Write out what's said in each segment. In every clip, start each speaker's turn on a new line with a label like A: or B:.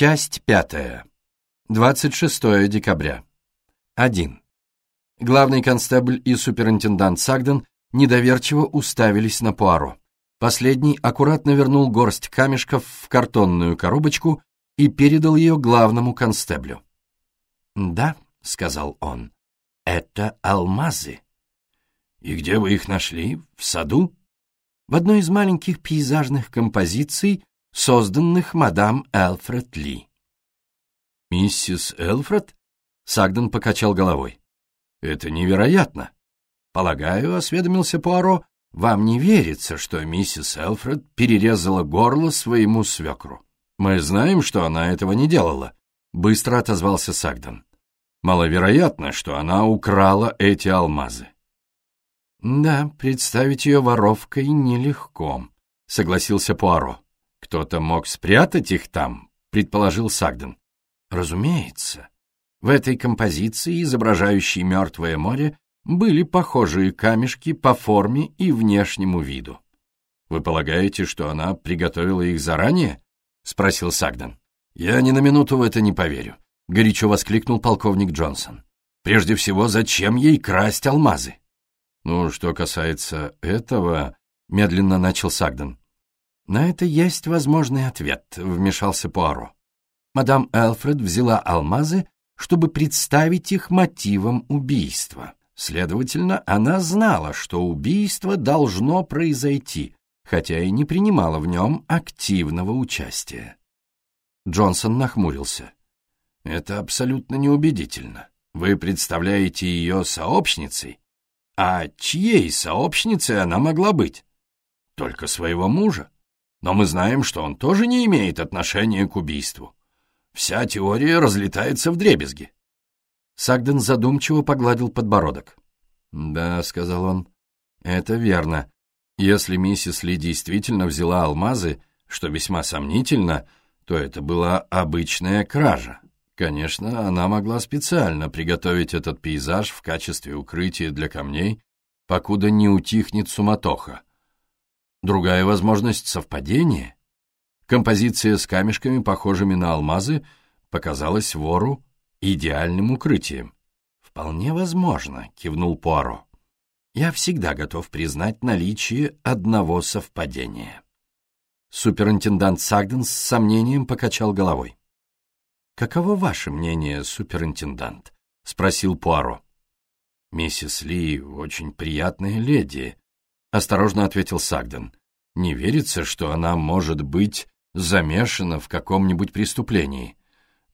A: Часть пятая. 26 декабря. 1. Главный констебль и суперинтендант Сагден недоверчиво уставились на Пуаро. Последний аккуратно вернул горсть камешков в картонную коробочку и передал ее главному констеблю. «Да», — сказал он, — «это алмазы». «И где вы их нашли? В саду?» «В одной из маленьких пейзажных композиций, созданных мадам Элфред Ли».
B: «Миссис Элфред?» — Сагден покачал головой. «Это невероятно!» «Полагаю, — осведомился Пуаро, — вам не верится, что миссис Элфред перерезала горло своему свекру. Мы знаем, что она этого не делала», — быстро отозвался Сагден. «Маловероятно, что она украла эти алмазы».
A: «Да, представить ее воровкой нелегко», — согласился Пуаро.
B: «Кто-то мог спрятать их там», — предположил Сагден.
A: «Разумеется. В этой композиции, изображающей Мертвое море, были похожие камешки по форме и внешнему виду.
B: «Вы полагаете, что она приготовила их заранее?» — спросил Сагден.
A: «Я ни на минуту в это не поверю», — горячо воскликнул полковник Джонсон. «Прежде всего, зачем ей красть алмазы?»
B: «Ну, что касается этого...» — медленно начал Сагден.
A: «На это есть возможный ответ», — вмешался Пуаро. Мадам Элфред взяла алмазы, чтобы представить их мотивом убийства. Следовательно, она знала, что убийство должно произойти, хотя и не принимала в нем активного участия. Джонсон нахмурился. «Это абсолютно неубедительно. Вы представляете ее сообщницей? А чьей сообщницей она могла быть? Только своего мужа. Но мы знаем, что он тоже не имеет отношения к убийству. Вся теория разлетается в дребезги. Сагден задумчиво погладил подбородок.
B: «Да», — сказал он, — «это верно. Если миссис Ли действительно взяла алмазы, что весьма сомнительно, то это была обычная кража. Конечно, она могла специально приготовить этот пейзаж в качестве укрытия для камней, покуда не утихнет суматоха. Другая возможность совпадения. Композиция с камешками, похожими на алмазы, показалась вору идеальным укрытием.
A: «Вполне возможно», — кивнул Пуаро. «Я всегда готов признать наличие одного совпадения». Суперинтендант Сагден с сомнением покачал головой. «Каково ваше мнение, суперинтендант?» — спросил Пуаро.
B: «Миссис Ли очень приятная леди», — осторожно ответил Сагден. «Не верится, что она может быть замешана в каком-нибудь преступлении.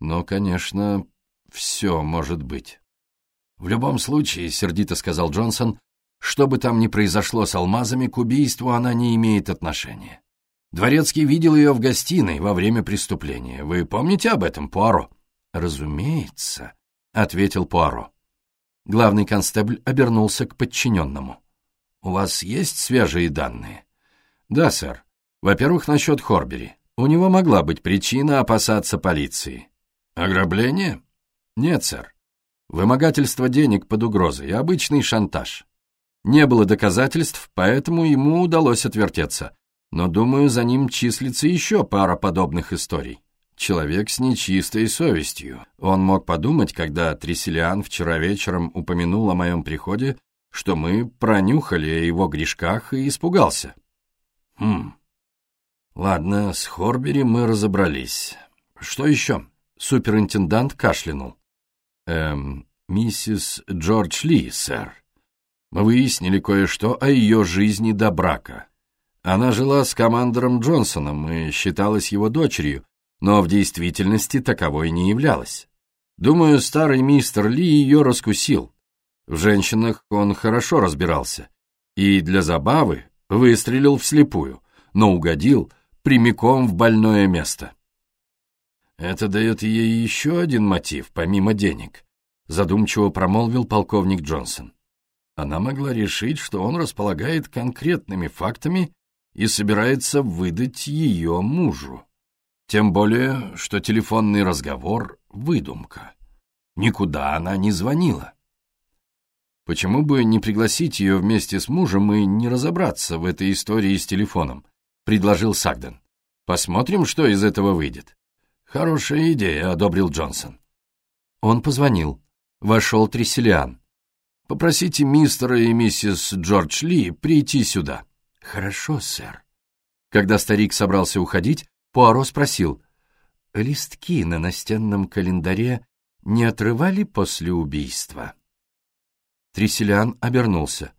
B: Но, конечно, все может быть».
A: «В любом случае», — сердито сказал Джонсон, «что бы там ни произошло с алмазами, к убийству она не имеет отношения. Дворецкий видел ее в гостиной во время преступления. Вы помните об этом, Пуаро?» «Разумеется», — ответил Пуаро. Главный констебль обернулся к подчиненному. «У вас есть свежие данные?»
B: «Да, сэр. Во-первых, насчет Хорбери. У него могла быть причина опасаться полиции».
A: «Ограбление?»
B: «Нет, сэр. Вымогательство денег под угрозой, обычный шантаж. Не было доказательств, поэтому ему удалось отвертеться. Но, думаю, за ним числится еще пара подобных историй. Человек с нечистой совестью. Он мог подумать, когда Тресселиан вчера вечером упомянул о моем приходе, что мы пронюхали о его грешках и испугался.
A: Хм. Ладно, с Хорбери мы разобрались. Что еще? Суперинтендант кашлянул.
B: «Эм, миссис Джордж Ли, сэр. Мы выяснили кое-что о ее жизни до брака. Она жила с командором Джонсоном и считалась его дочерью, но в действительности таковой не являлась. Думаю, старый мистер Ли ее раскусил. В женщинах он хорошо разбирался и для забавы выстрелил вслепую, но угодил прямиком в больное место.
A: Это дает ей еще один мотив, помимо денег, задумчиво промолвил полковник Джонсон. Она могла решить, что он располагает конкретными фактами и собирается выдать ее мужу. Тем более, что телефонный разговор — выдумка. Никуда она не звонила.
B: Почему бы не пригласить ее вместе с мужем и не разобраться в этой истории с телефоном? — предложил Сагден. Посмотрим, что из этого выйдет. «Хорошая идея», — одобрил Джонсон.
A: Он позвонил. Вошел Тресселиан.
B: «Попросите мистера и миссис Джордж Ли прийти сюда».
A: «Хорошо, сэр». Когда старик собрался уходить, Пуаро спросил, «Листки на настенном календаре не отрывали после убийства?» Тресселиан обернулся.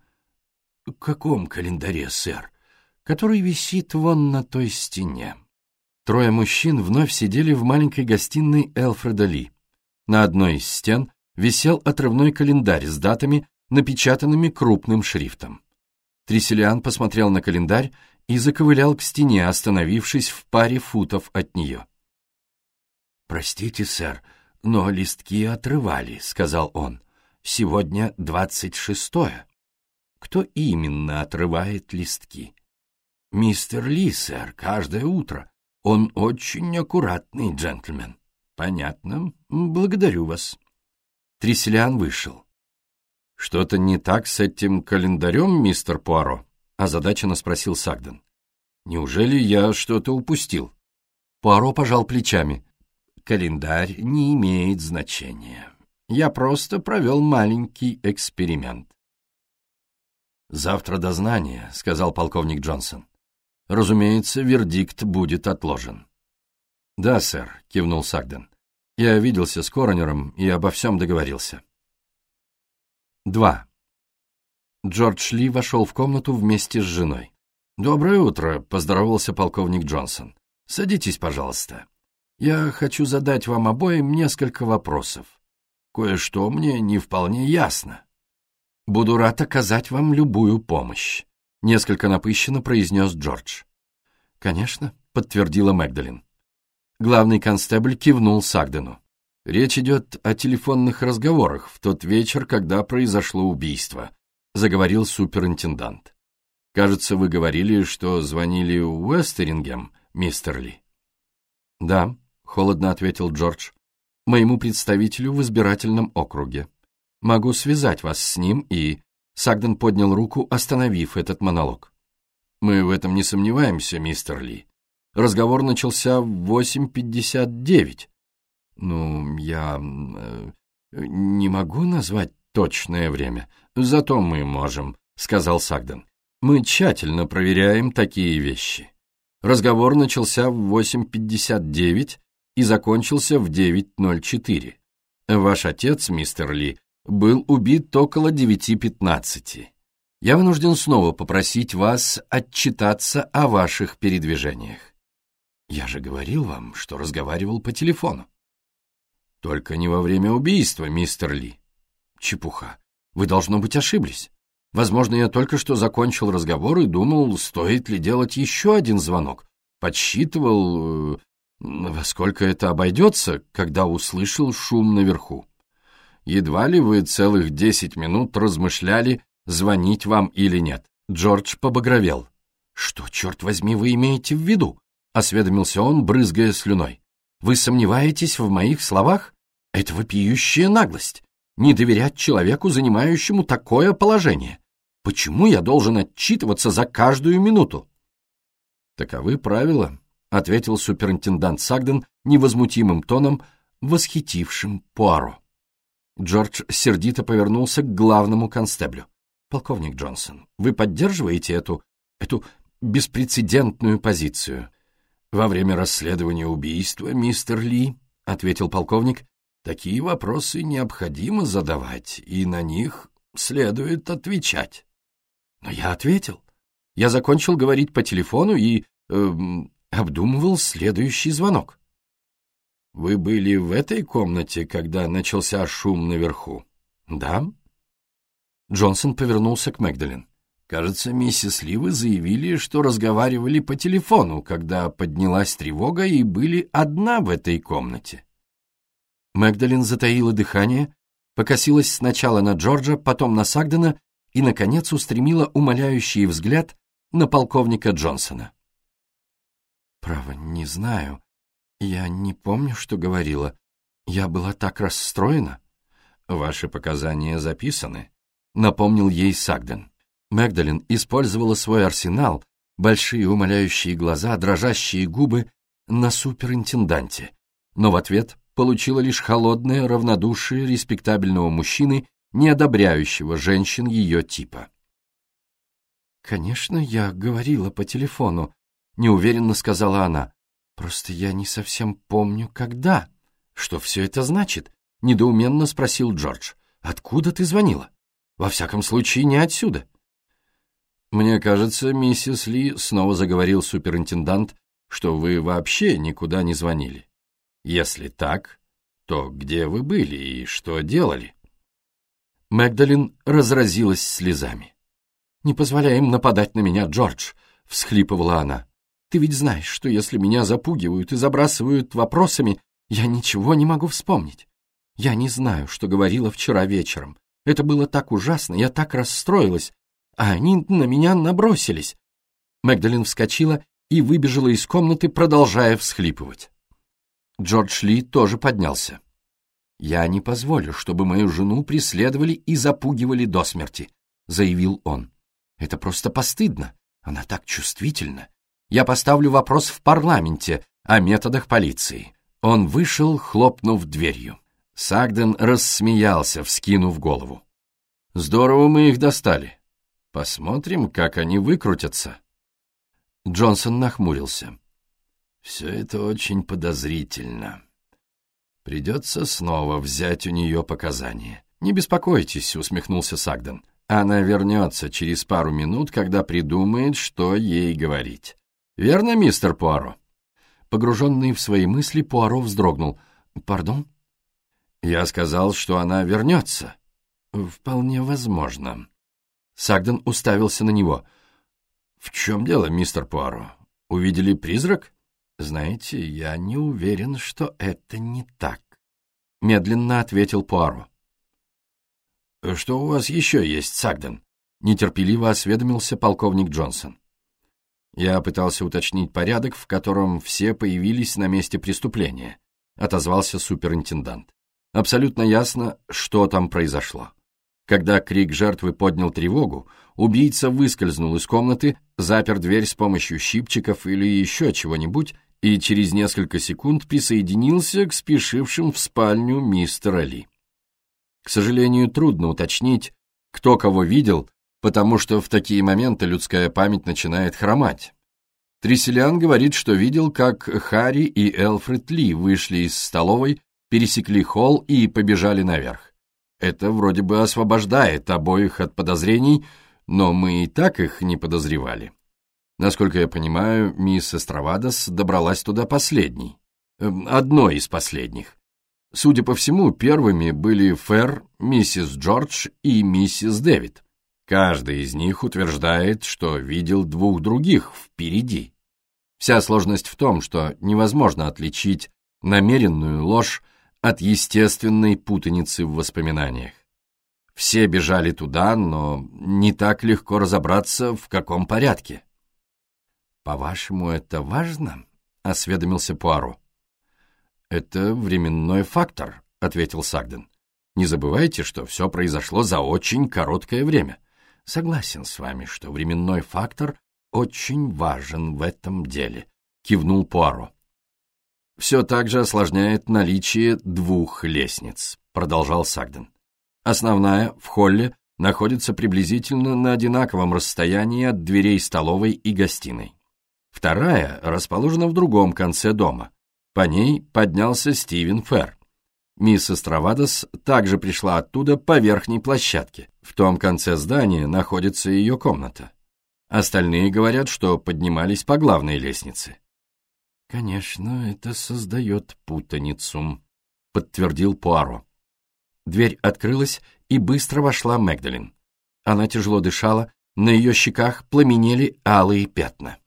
A: «В каком календаре, сэр?» «Который висит вон на той стене». Трое мужчин вновь сидели в маленькой гостиной Элфреда Ли. На одной из стен висел отрывной календарь с датами, напечатанными крупным шрифтом. Тресселиан посмотрел на календарь и заковылял к стене, остановившись в паре футов от нее. «Простите, сэр, но листки отрывали», — сказал он. «Сегодня двадцать шестое. Кто именно отрывает листки?» «Мистер Ли, сэр, каждое утро. Он очень аккуратный джентльмен. Понятно. Благодарю вас. Тресселиан вышел.
B: Что-то не так с этим календарем, мистер Пуаро? озадаченно спросил Сагден. Неужели я что-то упустил?
A: Пуаро пожал плечами. Календарь не имеет значения. Я просто провел маленький эксперимент. «Завтра дознание», — сказал полковник Джонсон. Разумеется, вердикт будет отложен. «Да, сэр», — кивнул Сагден. «Я виделся с коронером и обо всем договорился». 2. Джордж Ли вошел в комнату вместе с женой. «Доброе утро», — поздоровался полковник Джонсон. «Садитесь, пожалуйста. Я хочу задать вам обоим несколько вопросов. Кое-что мне не вполне ясно. Буду рад оказать вам любую помощь. Несколько напыщенно произнес Джордж. «Конечно», — подтвердила Мэгдалин. Главный констебль кивнул Сагдену. «Речь идет о телефонных разговорах в тот вечер, когда произошло убийство», — заговорил суперинтендант. «Кажется, вы говорили, что звонили Уэстерингем, мистер Ли». «Да», — холодно ответил Джордж, — «моему представителю в избирательном округе. Могу связать вас с ним и...» Сагден поднял руку, остановив этот монолог. «Мы в этом не сомневаемся, мистер Ли. Разговор начался в 8.59. Ну, я э, не могу назвать точное время. Зато мы можем», — сказал Сагден. «Мы тщательно проверяем такие вещи. Разговор начался в 8.59 и закончился в 9.04. Ваш отец, мистер Ли, был убит около 9.15. Я вынужден снова попросить вас отчитаться о ваших передвижениях. Я же говорил вам, что разговаривал по телефону. Только не во время убийства, мистер Ли. Чепуха. Вы, должно быть, ошиблись. Возможно, я только что закончил разговор и думал, стоит ли делать еще один звонок. Подсчитывал, э, во сколько это обойдется, когда услышал шум наверху. Едва ли вы целых десять минут размышляли, звонить вам или нет. Джордж побагровел. «Что, черт возьми, вы имеете в виду?» — осведомился он, брызгая слюной. «Вы сомневаетесь в моих словах? Это вопиющая наглость. Не доверять человеку, занимающему такое положение. Почему я должен отчитываться за каждую минуту?» «Таковы правила», — ответил суперинтендант Сагден невозмутимым тоном, восхитившим Пуаро. Джордж сердито повернулся к главному констеблю. «Полковник Джонсон, вы поддерживаете эту... эту беспрецедентную позицию?» «Во время расследования убийства, мистер Ли», — ответил полковник, «такие вопросы необходимо задавать, и на них следует отвечать». «Но я ответил. Я закончил говорить по телефону и... Э, обдумывал следующий звонок». Вы были в этой комнате, когда начался шум наверху? Да? Джонсон повернулся к Мэгдалин. Кажется, миссис Ли вы заявили, что разговаривали по телефону, когда поднялась тревога и были одна в этой комнате. Мэгдалин затаила дыхание, покосилась сначала на Джорджа, потом на Сагдена и, наконец, устремила умоляющий взгляд на полковника Джонсона. «Право, не знаю», «Я не помню, что говорила. Я была так расстроена». «Ваши показания записаны», — напомнил ей Сагден. Мэгдалин использовала свой арсенал, большие умоляющие глаза, дрожащие губы на суперинтенданте. но в ответ получила лишь холодное равнодушие респектабельного мужчины, не одобряющего женщин ее типа. «Конечно, я говорила по телефону», — неуверенно сказала она. «Просто я не совсем помню, когда». «Что все это значит?» — недоуменно спросил Джордж. «Откуда ты звонила? Во всяком случае, не отсюда».
B: «Мне кажется, миссис Ли», — снова заговорил суперинтендант, «что вы вообще никуда не звонили. Если так, то где вы были и что делали?»
A: Мэгдалин разразилась слезами. «Не позволяй им нападать на меня, Джордж», — всхлипывала она. «Ты ведь знаешь, что если меня запугивают и забрасывают вопросами, я ничего не могу вспомнить. Я не знаю, что говорила вчера вечером. Это было так ужасно, я так расстроилась, а они на меня набросились». Мэгдалин вскочила и выбежала из комнаты, продолжая всхлипывать. Джордж Ли тоже поднялся. «Я не позволю, чтобы мою жену преследовали и запугивали до смерти», — заявил он. Это просто постыдно. Она так чувствительна. Я поставлю вопрос в парламенте о методах полиции. Он вышел, хлопнув дверью. Сагден рассмеялся, вскинув голову. «Здорово мы их достали. Посмотрим, как они выкрутятся». Джонсон нахмурился. «Все это очень подозрительно. Придется снова взять у нее показания». «Не беспокойтесь», — усмехнулся Сагден. Она вернется через пару минут, когда придумает, что ей говорить. Верно, мистер Пуаро?» Погруженный в свои мысли, Пуаро вздрогнул. «Пардон?» «Я сказал, что она вернется». «Вполне возможно». Сагден уставился на него. «В чем дело, мистер Пуаро? Увидели призрак?» «Знаете, я не уверен, что это не так», — медленно ответил Пуаро. «Что у вас еще есть, Сагден?» — нетерпеливо осведомился полковник Джонсон. Я пытался уточнить порядок, в котором все появились на месте преступления, — отозвался суперинтендант. Абсолютно ясно, что там произошло. Когда крик жертвы поднял тревогу, убийца выскользнул из комнаты, запер дверь с помощью щипчиков или еще чего-нибудь и через несколько секунд присоединился к спешившим в спальню мистера Ли. К сожалению, трудно уточнить, кто кого видел, потому что в такие моменты людская память начинает хромать. Тресселиан говорит, что видел, как Харри и Элфред Ли вышли из столовой, пересекли холл и побежали наверх. Это вроде бы освобождает обоих от подозрений, но мы и так их не подозревали. Насколько я понимаю, мисс Эстравадос добралась туда последней. Эм, одной из последних. Судя по всему, первыми были Фэр, миссис Джордж и миссис Дэвид. Каждый из них утверждает, что видел двух других впереди. Вся сложность в том, что невозможно отличить намеренную ложь от естественной путаницы в воспоминаниях. Все бежали туда, но не так легко разобраться, в каком порядке. «По-вашему, это важно?» — осведомился Пуаро. «Это временной фактор», — ответил Сагден. «Не забывайте, что все произошло за очень короткое время. Согласен с вами, что временной фактор очень важен в этом деле», — кивнул Пуаро. «Все также осложняет наличие двух лестниц», — продолжал Сагден. «Основная, в холле, находится приблизительно на одинаковом расстоянии от дверей столовой и гостиной. Вторая расположена в другом конце дома, по ней поднялся Стивен Ферр. Мисс Эстравадос также пришла оттуда по верхней площадке. В том конце здания находится ее комната. Остальные говорят, что поднимались по главной лестнице. «Конечно, это создает путаницу», — подтвердил Пуаро. Дверь открылась, и быстро вошла Мэгдалин. Она тяжело дышала, на ее щеках пламенели алые пятна.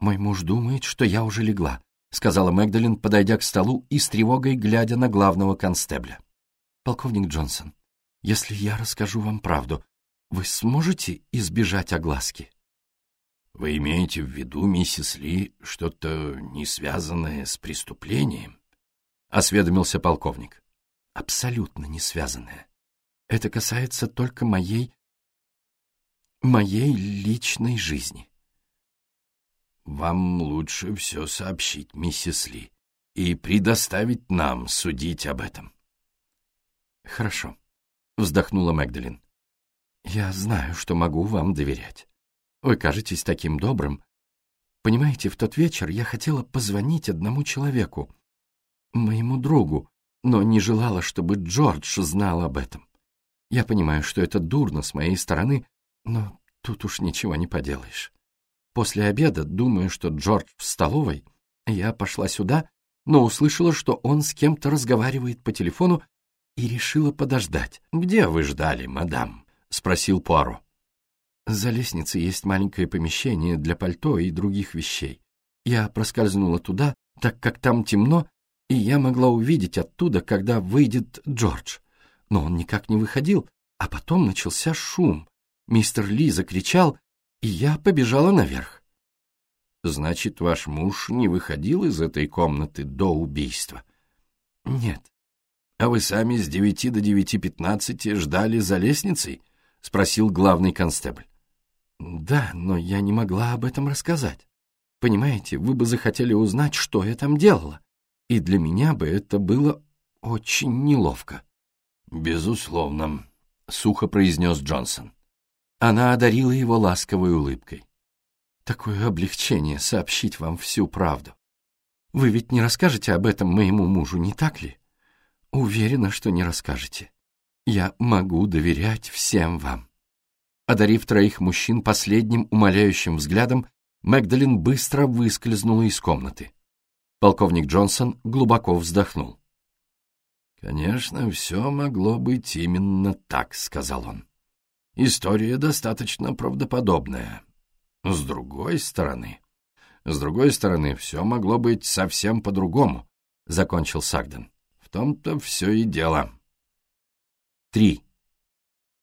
A: «Мой муж думает, что я уже легла», — сказала Мэгдалин, подойдя к столу и с тревогой глядя на главного констебля. «Полковник Джонсон, если я расскажу вам правду, вы сможете избежать огласки?»
B: «Вы имеете в виду, миссис Ли, что-то не связанное с преступлением?» — осведомился полковник.
A: «Абсолютно не связанное. Это касается только моей... моей личной жизни».
B: «Вам лучше все сообщить, миссис Ли,
A: и предоставить нам судить об этом.
B: Хорошо, вздохнула Мэгдалин. Я знаю, что могу вам доверять. Вы кажетесь таким добрым. Понимаете, в тот вечер я хотела позвонить одному человеку, моему другу, но не желала, чтобы Джордж знал об этом. Я понимаю, что это дурно с моей стороны, но тут уж ничего не поделаешь. После обеда, думаю, что Джордж в столовой, я пошла сюда, но услышала, что он с кем-то разговаривает по телефону и решила подождать.
A: «Где вы ждали, мадам?» — спросил Пуаро.
B: За лестницей есть маленькое помещение для пальто и других вещей. Я проскользнула туда, так как там темно, и я могла увидеть оттуда, когда выйдет Джордж. Но он никак не выходил, а потом начался шум. Мистер Ли закричал, и я побежала наверх.
A: Значит, ваш муж не выходил из этой комнаты до убийства?
B: Нет.
A: А вы сами с девяти до девяти пятнадцати ждали за лестницей? Спросил главный констебль.
B: Да, но я не могла об этом рассказать. Понимаете, вы бы захотели узнать, что я там делала и для меня бы это было очень неловко.
A: «Безусловно», — сухо произнес Джонсон.
B: Она одарила его ласковой улыбкой. «Такое облегчение сообщить вам всю правду. Вы ведь не расскажете об этом моему мужу, не так ли? Уверена, что не расскажете. Я могу доверять всем вам». Одарив троих мужчин последним умоляющим взглядом, Мэгдалин быстро выскользнула из комнаты. Полковник Джонсон глубоко вздохнул.
A: «Конечно, все могло быть именно так», — сказал он. «История достаточно правдоподобная. С другой стороны...» «С другой стороны, все могло быть совсем по-другому», — закончил Сагден. «В том-то все и дело».
B: Три.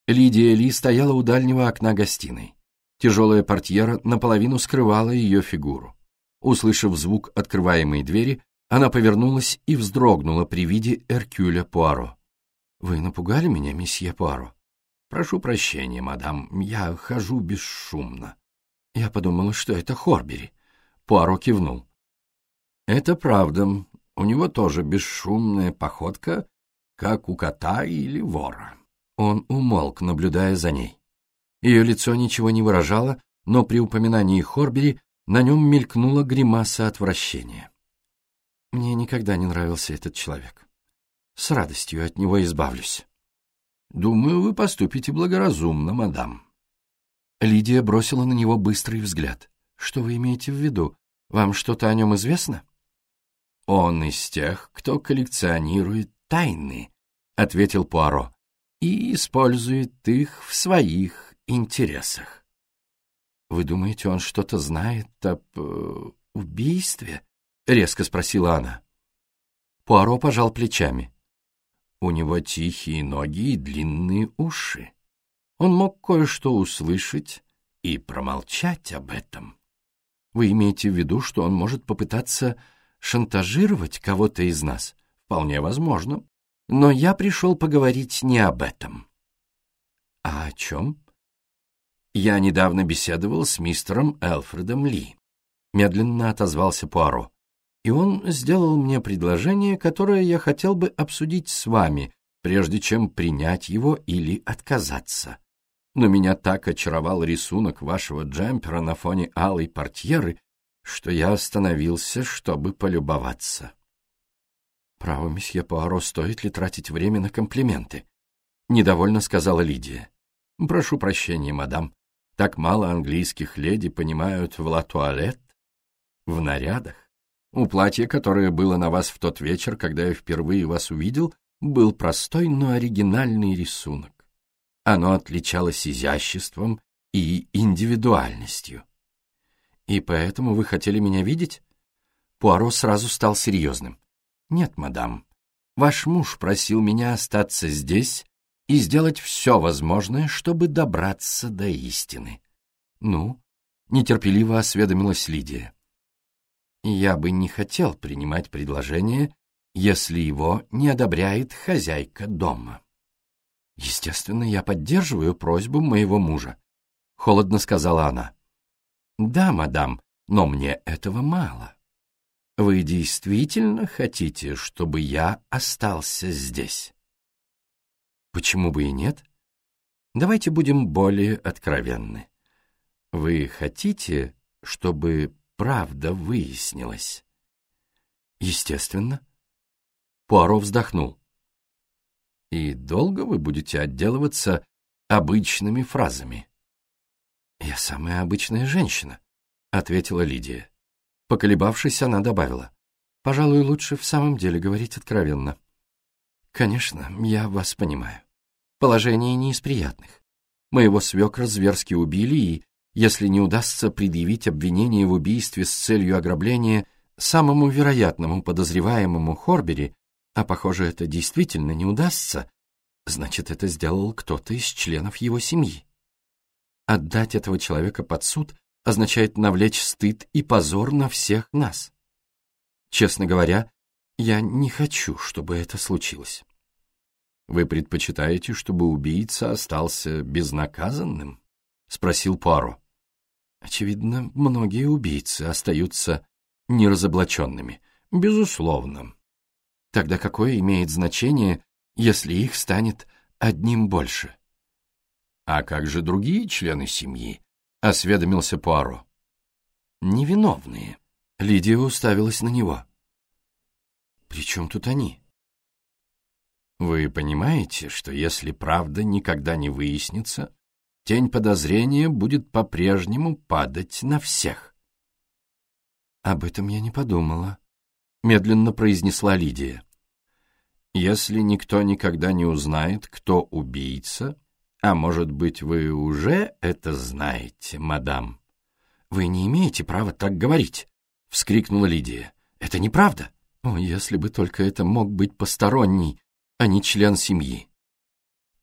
B: Лидия Ли стояла у дальнего окна гостиной. Тяжелая портьера наполовину скрывала ее фигуру. Услышав звук открываемой двери, она повернулась и вздрогнула при виде Эркюля Пуаро. «Вы напугали меня, месье Пуаро?» «Прошу прощения, мадам, я хожу бесшумно». Я подумала, что это Хорбери. Пуаро кивнул. «Это правда. У него тоже бесшумная походка, как у кота или вора». Он умолк, наблюдая за ней. Ее лицо ничего не выражало, но при упоминании Хорбери на нем мелькнула гримаса отвращения. Мне никогда не нравился этот человек. С радостью от него избавлюсь.
A: Думаю, вы поступите благоразумно, мадам.
B: Лидия бросила на него быстрый взгляд. Что вы имеете в виду? Вам что-то о нем известно?
A: Он из тех, кто коллекционирует тайны, ответил Пуаро, и использует их в своих интересах.
B: «Вы думаете, он что-то знает об э, убийстве?» — резко спросила она. Пуаро пожал плечами.
A: У него тихие ноги и длинные уши. Он мог кое-что услышать и промолчать об этом.
B: Вы имеете в виду, что он может попытаться шантажировать кого-то из нас?
A: Вполне возможно. Но я пришел поговорить не об этом.
B: А о чем?
A: Я недавно беседовал с мистером Элфредом Ли. Медленно отозвался Пуаро. И он сделал мне предложение, которое я хотел бы обсудить с вами, прежде чем принять его или отказаться. Но меня так очаровал рисунок вашего джемпера на фоне алой портьеры, что я остановился, чтобы полюбоваться.
B: «Право, месье Пуаро, стоит ли тратить время на комплименты?» — недовольно сказала Лидия.
A: «Прошу прощения, мадам. Так мало английских леди понимают в ла-туалет, в нарядах. У платья, которое было на вас в тот вечер, когда я впервые вас увидел, был простой, но оригинальный рисунок. Оно отличалось изяществом и индивидуальностью.
B: И поэтому вы хотели меня видеть? Пуаро сразу стал серьезным.
A: Нет, мадам, ваш муж просил меня остаться здесь и сделать все возможное, чтобы добраться до истины.
B: Ну, нетерпеливо осведомилась Лидия. Я бы не хотел принимать предложение, если его не одобряет хозяйка дома. Естественно, я поддерживаю просьбу моего мужа, холодно сказала она.
A: Да, мадам, но мне этого мало. Вы действительно хотите, чтобы я остался здесь? Почему бы и нет? Давайте будем более откровенны. Вы хотите, чтобы правда выяснилась? Естественно. Пуаро вздохнул. И долго вы будете отделываться обычными фразами? Я самая обычная женщина, ответила Лидия. Поколебавшись, она добавила. Пожалуй, лучше в самом деле говорить откровенно. Конечно, я вас понимаю. Положение не из приятных. Моего свекра зверски убили, и, если не удастся предъявить обвинение в убийстве с целью ограбления самому вероятному подозреваемому Хорбери, а, похоже, это действительно не удастся, значит, это сделал кто-то из членов его семьи. Отдать этого человека под суд означает навлечь стыд и позор на всех нас. Честно говоря, я не хочу, чтобы это случилось. «Вы предпочитаете, чтобы убийца остался безнаказанным?» — спросил Пуаро. «Очевидно, многие убийцы остаются неразоблаченными. Безусловно. Тогда какое имеет значение, если их станет одним больше?» «А как же другие члены семьи?» — осведомился Пуаро. «Невиновные». Лидия уставилась на него. «При чем тут они?» Вы понимаете, что если правда никогда не выяснится, тень подозрения будет по-прежнему падать на всех? Об этом я не подумала, медленно произнесла Лидия. Если никто никогда не узнает, кто убийца, а может быть, вы уже это знаете, мадам? Вы не имеете права так говорить, вскрикнула Лидия. Это неправда. О, если бы только это мог быть посторонний, а не член семьи.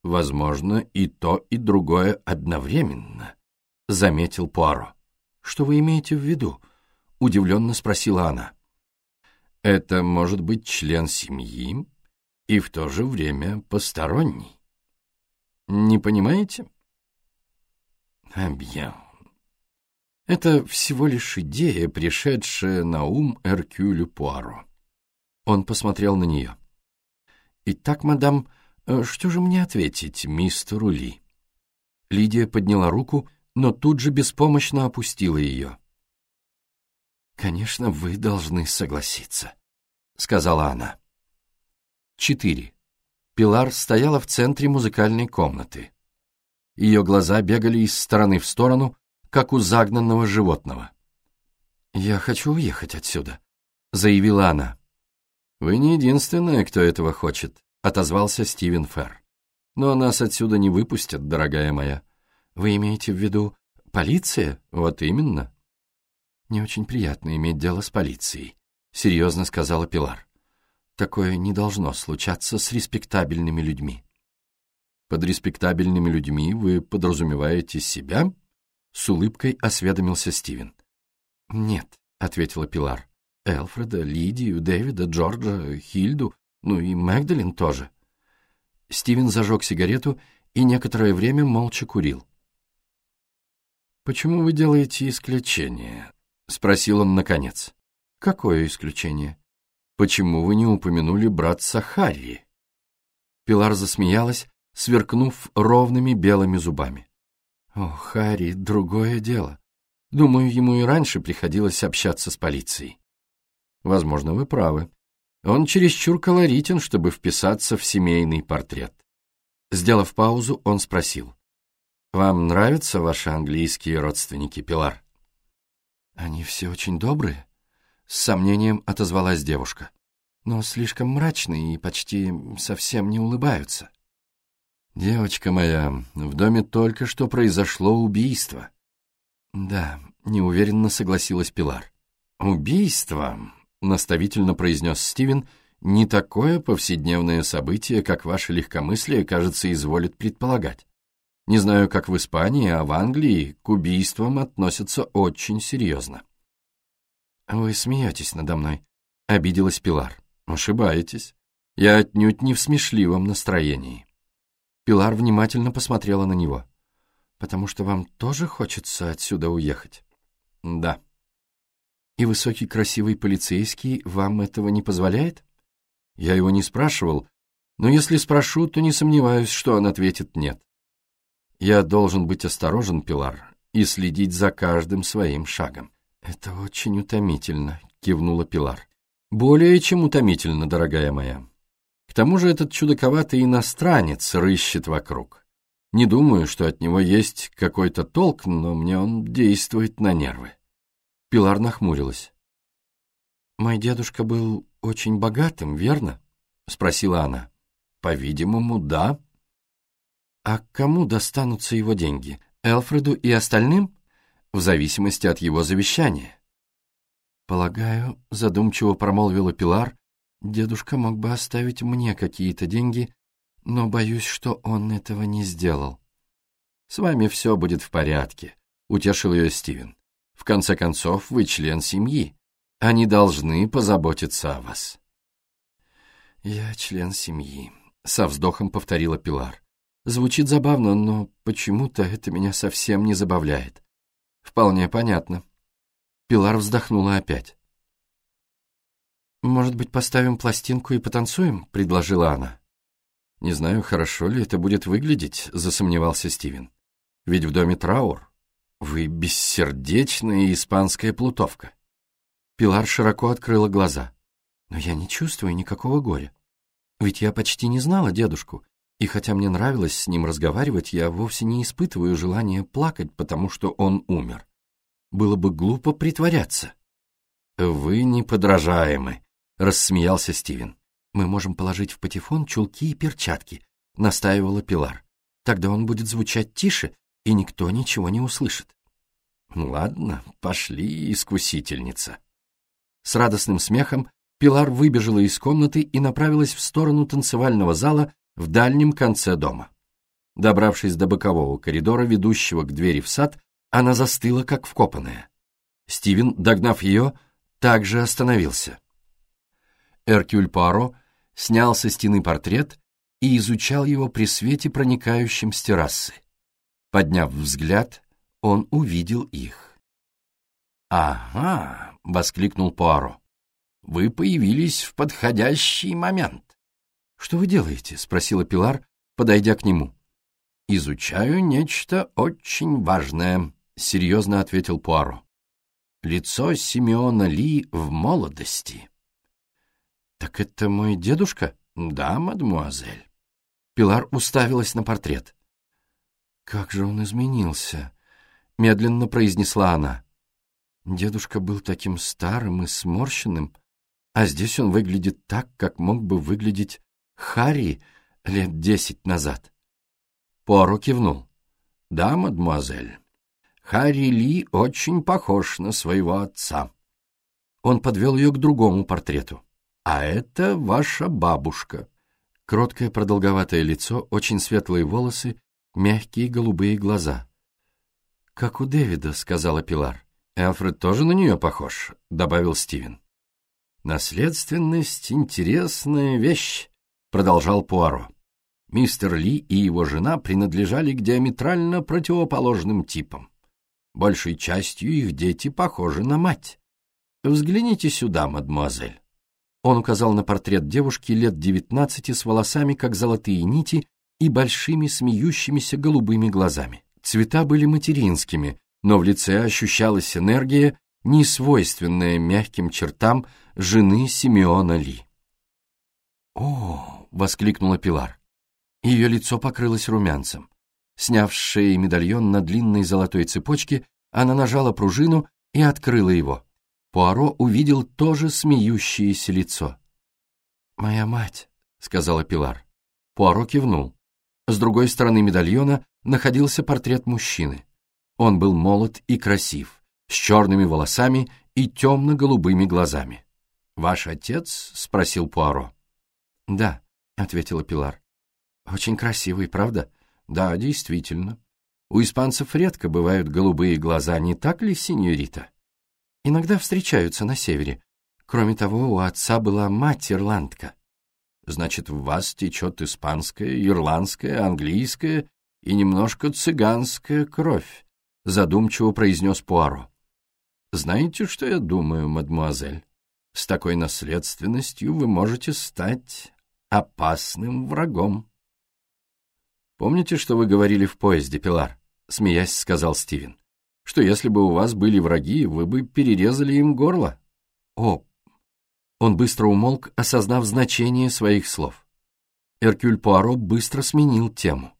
A: Возможно, и то, и другое одновременно, — заметил Пуаро. Что вы имеете в виду? — удивленно спросила она. Это может быть член семьи и в то же время посторонний. Не понимаете? Объяв. Это всего лишь идея, пришедшая на ум Эркюлю Пуаро. Он посмотрел на нее. «Итак, мадам, что же мне ответить мистеру Ли?» Лидия подняла руку, но тут же беспомощно опустила ее. «Конечно, вы должны согласиться», — сказала она. Четыре. Пилар стояла в центре музыкальной комнаты. Ее глаза бегали из стороны в сторону, как у загнанного животного. «Я хочу уехать отсюда», — заявила она. «Вы не единственная, кто этого хочет», — отозвался Стивен Ферр. «Но нас отсюда не выпустят, дорогая моя. Вы имеете в виду полиция? Вот именно». «Не очень приятно иметь дело с полицией», — серьезно сказала Пилар. «Такое не должно случаться с респектабельными людьми». «Под респектабельными людьми вы подразумеваете себя?» С улыбкой осведомился Стивен. «Нет», — ответила Пилар. Элфреда, Лидию, Дэвида, Джорджа, Хильду, ну и Мэгдалин тоже. Стивен зажег сигарету и некоторое время молча курил. «Почему вы делаете исключение?» — спросил он наконец. «Какое исключение? Почему вы не упомянули братца Харри?» Пилар засмеялась, сверкнув ровными белыми зубами. «О, Харри, другое дело. Думаю, ему и раньше приходилось общаться с полицией. Возможно, вы правы. Он чересчур колоритен, чтобы вписаться в семейный портрет. Сделав паузу, он спросил. «Вам нравятся ваши английские родственники, Пилар?» «Они все очень добрые», — с сомнением отозвалась девушка. «Но слишком мрачные и почти совсем не улыбаются». «Девочка моя, в доме только что произошло убийство». «Да», — неуверенно согласилась Пилар. «Убийство наставительно произнес Стивен, не такое повседневное событие, как ваше легкомыслие, кажется, изволит предполагать. Не знаю, как в Испании, а в Англии к убийствам относятся очень серьезно. «Вы смеетесь надо мной», — обиделась Пилар. «Ошибаетесь. Я отнюдь не в смешливом настроении». Пилар внимательно посмотрела на него. «Потому что вам тоже хочется отсюда уехать?» «Да», И высокий красивый полицейский вам этого не позволяет?
B: Я его не спрашивал, но если спрошу, то не сомневаюсь, что он ответит «нет». Я должен быть осторожен, Пилар, и следить за каждым своим шагом.
A: «Это очень утомительно», — кивнула Пилар.
B: «Более чем утомительно, дорогая моя. К тому же этот чудаковатый иностранец рыщет вокруг. Не думаю, что от него есть какой-то толк, но мне он действует на нервы».
A: Пилар нахмурилась. «Мой дедушка был очень богатым, верно?» — спросила она.
B: «По-видимому, да».
A: «А кому достанутся его деньги? Элфреду и остальным?» «В зависимости от его завещания». «Полагаю», — задумчиво промолвила Пилар, «дедушка мог бы оставить мне какие-то деньги, но боюсь, что он этого не сделал».
B: «С вами все будет в порядке», — утешил ее Стивен. В конце концов, вы член семьи. Они должны позаботиться о вас.
A: «Я член семьи», — со вздохом повторила Пилар. «Звучит забавно, но почему-то это меня совсем не забавляет». «Вполне понятно». Пилар вздохнула опять. «Может быть, поставим пластинку и потанцуем?» — предложила она.
B: «Не знаю, хорошо ли это будет выглядеть», — засомневался Стивен. «Ведь в доме траур». «Вы бессердечная испанская плутовка».
A: Пилар широко открыла глаза. «Но я не чувствую никакого горя. Ведь я почти не знала дедушку, и хотя мне нравилось с ним разговаривать, я вовсе не испытываю желания плакать, потому что он умер. Было бы глупо притворяться».
B: «Вы неподражаемы», — рассмеялся Стивен.
A: «Мы можем положить в патефон чулки и перчатки», — настаивала Пилар. «Тогда он будет звучать тише, и никто ничего не услышит.
B: Ладно, пошли, искусительница.
A: С радостным смехом Пилар выбежала из комнаты и направилась в сторону танцевального зала в дальнем конце дома. Добравшись до бокового коридора, ведущего к двери в сад, она застыла, как вкопанная. Стивен, догнав ее, также остановился. Эркюль Пуаро снял со стены портрет и изучал его при свете, проникающем с террасы. Подняв взгляд, он увидел их.
B: «Ага!» — воскликнул Пуаро. «Вы появились в подходящий момент».
A: «Что вы делаете?» — спросила Пилар, подойдя к нему.
B: «Изучаю нечто очень важное», — серьезно ответил Пуаро. «Лицо Симеона Ли в молодости».
A: «Так это мой дедушка?»
B: «Да, мадемуазель».
A: Пилар уставилась на портрет. «Как же он изменился!» — медленно произнесла она. Дедушка был таким старым и сморщенным, а здесь он выглядит так, как мог бы выглядеть Харри лет десять назад.
B: Поро кивнул. «Да, мадемуазель, Харри Ли очень похож на своего отца».
A: Он подвел ее к другому портрету.
B: «А это ваша бабушка».
A: Кроткое продолговатое лицо, очень светлые волосы мягкие голубые глаза. «Как у Дэвида», — сказала Пилар.
B: «Элфред тоже на нее похож», — добавил Стивен. «Наследственность — интересная вещь», — продолжал Пуаро. Мистер Ли и его жена принадлежали к диаметрально противоположным типам. Большей частью их дети похожи на мать. Взгляните сюда, мадемуазель.
A: Он указал на портрет девушки лет девятнадцати с волосами, как золотые нити, и большими смеющимися голубыми глазами. Цвета были материнскими, но в лице ощущалась энергия, не свойственная мягким чертам жены Симеона Ли. «О!» — воскликнула Пилар. Ее лицо покрылось румянцем. Сняв с шеи медальон на длинной золотой цепочке, она нажала пружину и открыла его. Пуаро увидел тоже смеющееся лицо. «Моя мать», — сказала Пилар. Пуаро кивнул. С другой стороны медальона находился портрет мужчины. Он был молод и красив, с черными волосами и темно-голубыми глазами. «Ваш отец?» — спросил Пуаро. «Да», — ответила Пилар. «Очень красивый, правда?» «Да, действительно. У испанцев редко бывают голубые глаза, не так ли, сеньорита?» «Иногда встречаются на севере. Кроме того, у отца была мать-ирландка». Значит, в вас течет испанская, ирландская, английская и немножко цыганская кровь, задумчиво произнес Пуаро. Знаете, что я думаю, мадмуазель? С такой наследственностью вы можете стать опасным врагом. Помните, что вы говорили в поезде, Пилар? Смеясь, сказал Стивен. Что если бы у вас были враги, вы бы перерезали им горло? О! Он быстро умолк, осознав значение своих слов. Эркюль Пуаро быстро сменил тему.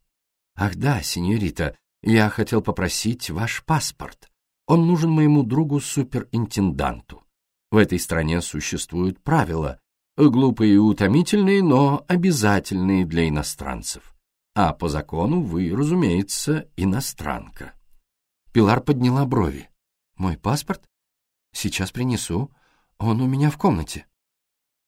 A: «Ах да, сеньорита, я хотел попросить ваш паспорт. Он нужен моему другу-суперинтенданту. В этой стране существуют правила, глупые и утомительные, но обязательные для иностранцев. А по закону вы, разумеется, иностранка». Пилар подняла брови. «Мой паспорт? Сейчас принесу. Он у меня в комнате».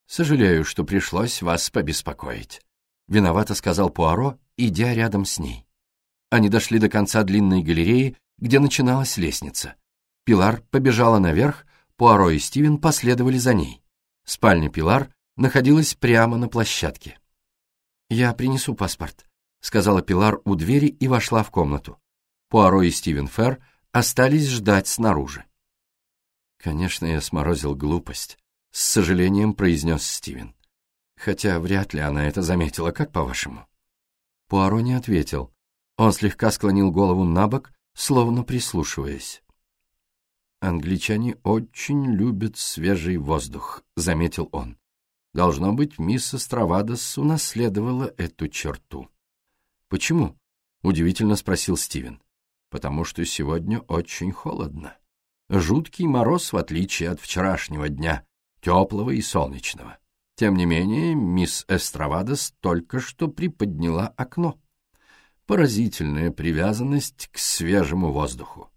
A: «Сожалею, что пришлось вас побеспокоить», — виновато сказал Пуаро, идя рядом с ней. Они дошли до конца длинной галереи, где начиналась лестница. Пилар побежала наверх, Пуаро и Стивен последовали за ней. Спальня Пилар находилась прямо на площадке. «Я принесу паспорт», — сказала Пилар у двери и вошла в комнату. Пуаро и Стивен Ферр остались ждать снаружи. «Конечно, я сморозил глупость», — с сожалением произнес Стивен. «Хотя вряд ли она это заметила, как по-вашему?» Пуаро не ответил. Он слегка склонил голову на бок, словно прислушиваясь. «Англичане очень любят свежий воздух», — заметил он. «Должно быть, мисс Астравадос унаследовала эту черту». «Почему?» — удивительно спросил Стивен. «Потому что сегодня очень холодно. Жуткий мороз, в отличие от вчерашнего дня, теплого и солнечного. Тем не менее, мисс Эстравадос только что приподняла окно. Поразительная привязанность к свежему воздуху.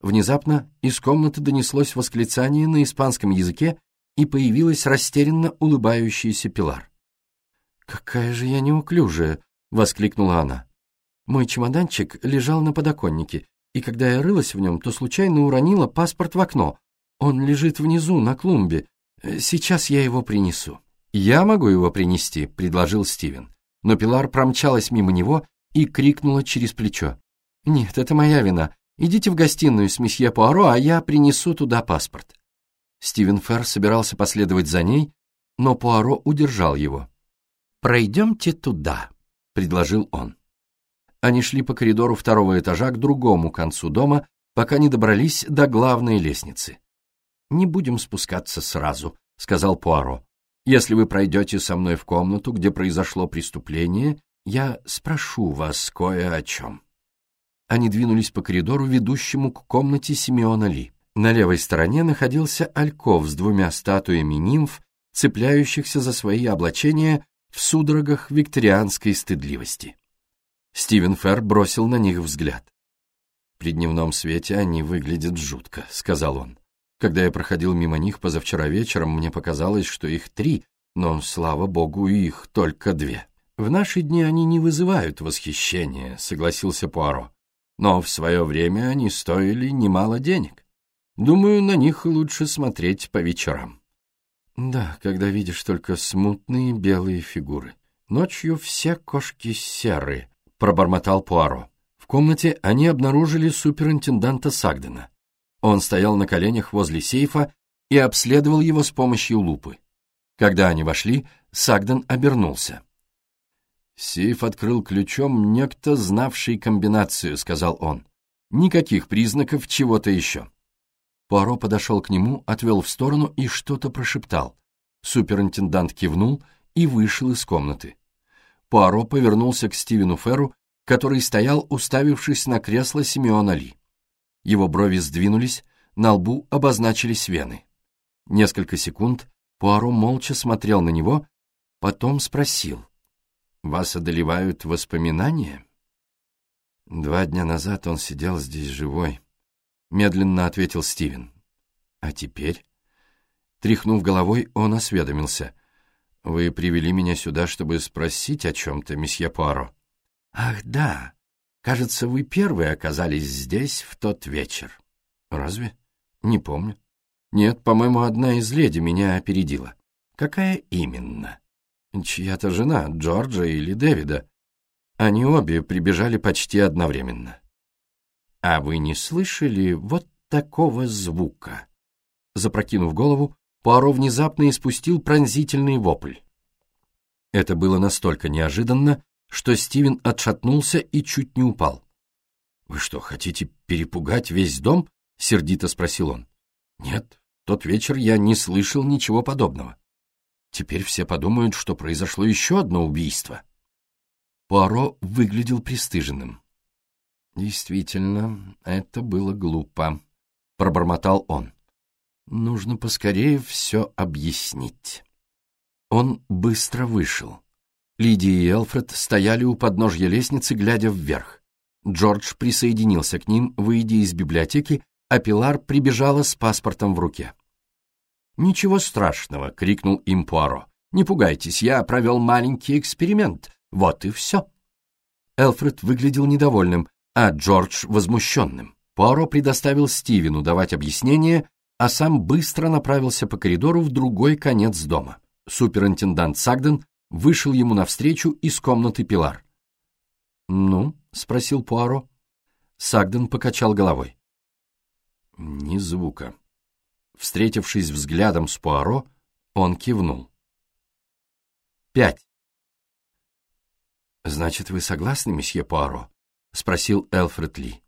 A: Внезапно из комнаты донеслось восклицание на испанском языке, и появилась растерянно улыбающаяся Пилар. «Какая же я неуклюжая!» — воскликнула она. «Мой чемоданчик лежал на подоконнике, и когда я рылась в нем, то случайно уронила паспорт в окно. Он лежит внизу, на клумбе. Сейчас я его принесу». «Я могу его принести», — предложил Стивен. Но Пилар промчалась мимо него и крикнула через плечо. «Нет, это моя вина. Идите в гостиную с месье Пуаро, а я принесу туда паспорт». Стивен Ферр собирался последовать за ней, но Пуаро удержал его. «Пройдемте туда», — предложил он. Они шли по коридору второго этажа к другому концу дома, пока не добрались до главной лестницы. «Не будем спускаться сразу», — сказал Пуаро. «Если вы пройдете со мной в комнату, где произошло преступление, я спрошу вас кое о чем». Они двинулись по коридору, ведущему к комнате Симеона Ли. На левой стороне находился альков с двумя статуями нимф, цепляющихся за свои облачения в судорогах викторианской стыдливости. Стивен Ферр бросил на них взгляд. «При дневном свете они выглядят жутко», — сказал он. «Когда я проходил мимо них позавчера вечером, мне показалось, что их три, но, слава богу, их только две». «В наши дни они не вызывают восхищения», — согласился Пуаро. «Но в свое время они стоили немало денег. Думаю, на них лучше смотреть по вечерам». «Да, когда видишь только смутные белые фигуры. Ночью все кошки серые», — пробормотал Пуаро. В комнате они обнаружили суперинтенданта Сагдена. Он стоял на коленях возле сейфа и обследовал его с помощью лупы. Когда они вошли, Сагден обернулся. «Сейф открыл ключом некто, знавший комбинацию», — сказал он. «Никаких признаков чего-то еще». Пуаро подошел к нему, отвел в сторону и что-то прошептал. Суперинтендант кивнул и вышел из комнаты. Пуаро повернулся к Стивену Ферру, который стоял, уставившись на кресло Симеона Ли. Его брови сдвинулись, на лбу обозначились вены. Несколько секунд Пуаро молча смотрел на него, потом спросил. «Вас одолевают воспоминания?» Два дня назад он сидел здесь живой, — медленно ответил Стивен. «А теперь?» Тряхнув головой, он осведомился — вы привели меня сюда, чтобы спросить о чем-то, месье Пуаро. Ах, да. Кажется, вы первые оказались здесь в тот вечер. Разве? Не помню. Нет, по-моему, одна из леди меня опередила. Какая именно? Чья-то жена, Джорджа или Дэвида. Они обе прибежали почти одновременно. А вы не слышали вот такого звука. Запрокинув голову, Пуаро внезапно испустил пронзительный вопль. Это было настолько неожиданно, что Стивен отшатнулся и чуть не упал. «Вы что, хотите перепугать весь дом?» — сердито спросил он. «Нет, тот вечер я не слышал ничего подобного. Теперь все подумают, что произошло еще одно убийство». Пуаро выглядел пристыженным. «Действительно, это было глупо», — пробормотал он. «Нужно поскорее все объяснить». Он быстро вышел. Лидия и Элфред стояли у подножья лестницы, глядя вверх. Джордж присоединился к ним, выйдя из библиотеки, а Пилар прибежала с паспортом в руке. «Ничего страшного!» — крикнул им Пуаро. «Не пугайтесь, я провел маленький эксперимент. Вот и все». Элфред выглядел недовольным, а Джордж — возмущенным. Пуаро предоставил Стивену давать объяснение, а сам быстро направился по коридору в другой конец дома. Суперинтендант Сагден вышел ему навстречу из комнаты Пилар. «Ну?» — спросил Пуаро. Сагден покачал головой. Ни звука. Встретившись взглядом с Пуаро, он кивнул. «Пять». «Значит, вы согласны, месье Пуаро?» — спросил Элфред Ли.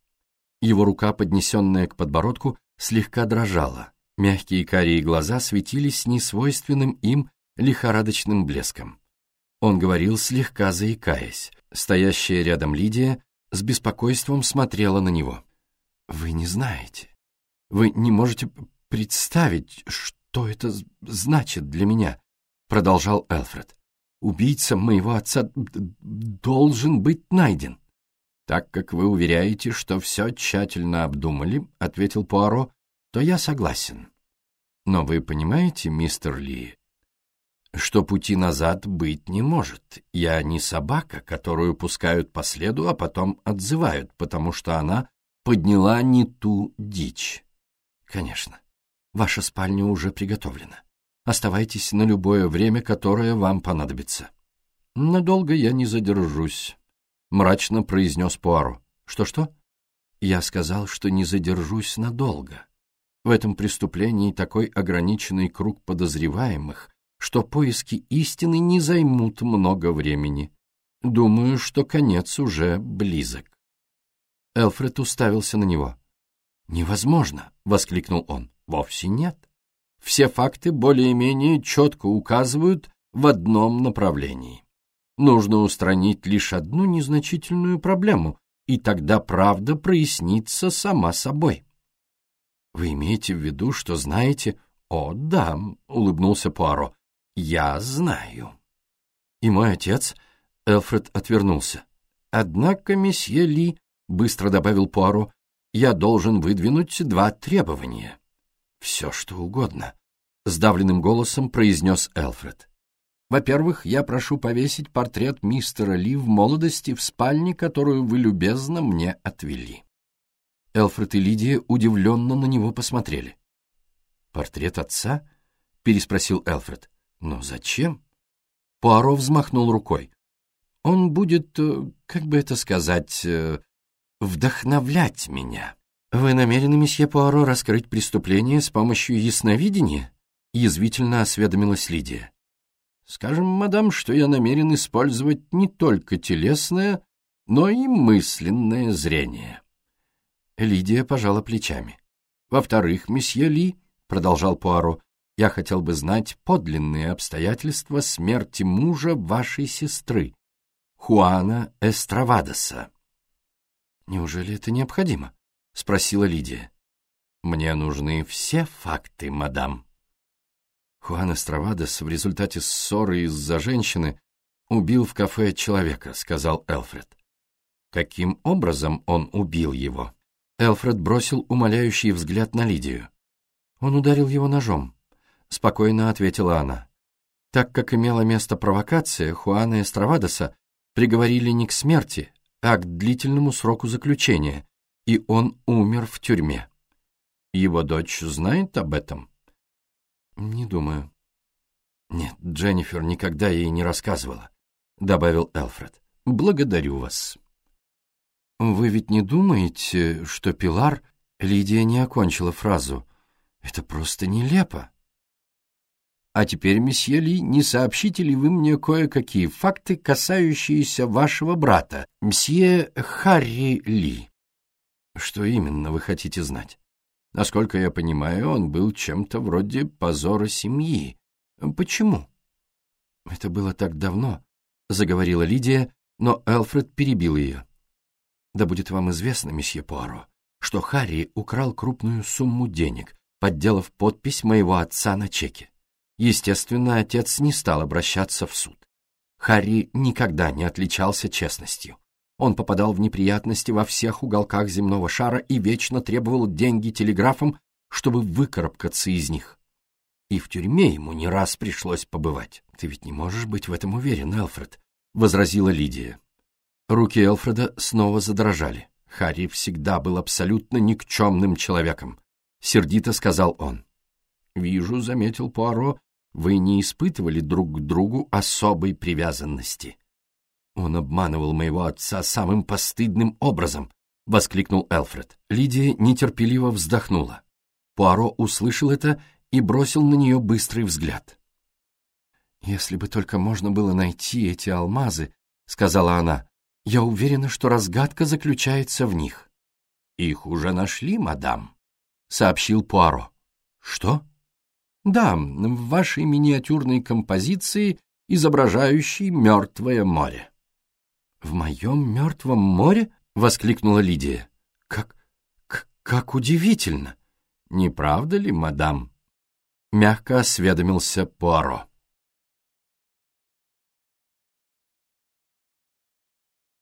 A: Его рука, поднесенная к подбородку, слегка дрожала. Мягкие карие глаза светились несвойственным им лихорадочным блеском. Он говорил, слегка заикаясь. Стоящая рядом Лидия с беспокойством смотрела на него. «Вы не знаете. Вы не можете представить, что это значит для меня», — продолжал Элфред. «Убийца моего отца должен быть найден». «Так как вы уверяете, что все тщательно обдумали», — ответил Пуаро, — «то я согласен. Но вы понимаете, мистер Ли, что пути назад быть не может. Я не собака, которую пускают по следу, а потом отзывают, потому что она подняла не ту дичь. Конечно, ваша спальня уже приготовлена. Оставайтесь на любое время, которое вам понадобится. Надолго я не задержусь, — мрачно произнес Пуаро. Что-что? Я сказал, что не задержусь надолго. В этом преступлении такой ограниченный круг подозреваемых — что поиски истины не займут много времени. Думаю, что конец уже близок. Элфред уставился на него. «Невозможно!» — воскликнул он. «Вовсе нет. Все факты более-менее четко указывают в одном направлении. Нужно устранить лишь одну незначительную проблему, и тогда правда прояснится сама собой». «Вы имеете в виду, что знаете...» «О, да», — улыбнулся Пуаро, «Я знаю». И мой отец, Элфред отвернулся. «Однако, месье Ли», — быстро добавил Пуаро, — «я должен выдвинуть два требования». «Все, что угодно», — сдавленным голосом произнес Элфред. «Во-первых, я прошу повесить портрет мистера Ли в молодости в спальне, которую вы любезно мне отвели». Элфред и Лидия удивленно на него посмотрели. «Портрет отца?» — переспросил Элфред. Но зачем? Пуаро взмахнул рукой. Он будет, э, как бы это сказать, э, вдохновлять меня. Вы намерены, месье Пуаро, раскрыть преступление с помощью ясновидения? Язвительно осведомилась Лидия. Скажем, мадам, что я намерен использовать не только телесное, но и мысленное зрение. Лидия пожала плечами. Во-вторых, месье Ли, продолжал Пуаро, я хотел бы знать подлинные обстоятельства смерти мужа вашей сестры, Хуана Эстравадоса. «Неужели это необходимо?» — спросила Лидия. «Мне нужны все факты, мадам». Хуан Эстравадос в результате ссоры из-за женщины убил в кафе человека, сказал Элфред. Каким образом он убил его? Элфред бросил умоляющий взгляд на Лидию. Он ударил его ножом. — спокойно ответила она. Так как имела место провокация, Хуана Эстравадоса приговорили не к смерти, а к длительному сроку заключения, и он умер в тюрьме. Его дочь знает об этом? Не думаю. Нет, Дженнифер никогда ей не рассказывала, добавил Элфред. Благодарю вас. Вы ведь не думаете, что Пилар... Лидия не окончила фразу. «Это просто нелепо». «А теперь, месье Ли, не сообщите ли вы мне кое-какие факты, касающиеся вашего брата, мсье Харри Ли?» «Что именно вы хотите знать?» «Насколько я понимаю, он был чем-то вроде позора семьи. Почему?» «Это было так давно», — заговорила Лидия, но Элфред перебил ее. «Да будет вам известно, месье Пуаро, что Харри украл крупную сумму денег, подделав подпись моего отца на чеке. Естественно, отец не стал обращаться в суд. Харри никогда не отличался честностью. Он попадал в неприятности во всех уголках земного шара и вечно требовал деньги телеграфом, чтобы выкарабкаться из них. И в тюрьме ему не раз пришлось побывать. «Ты ведь не можешь быть в этом уверен, Элфред», — возразила Лидия. Руки Элфреда снова задрожали. Харри всегда был абсолютно никчемным человеком. Сердито сказал он. «Вижу», — заметил Пуаро, — «вы не испытывали друг к другу особой привязанности». «Он обманывал моего отца самым постыдным образом», — воскликнул Элфред. Лидия нетерпеливо вздохнула. Пуаро услышал это и бросил на нее быстрый взгляд. «Если бы только можно было найти эти алмазы», — сказала она, — «я уверена, что разгадка заключается в них». «Их уже нашли, мадам», — сообщил Пуаро. «Что?» «Да, в вашей миниатюрной композиции, изображающей мертвое море». «В моем мертвом море?» — воскликнула Лидия. «Как... как удивительно!» «Не правда ли, мадам?» — мягко осведомился Пуаро.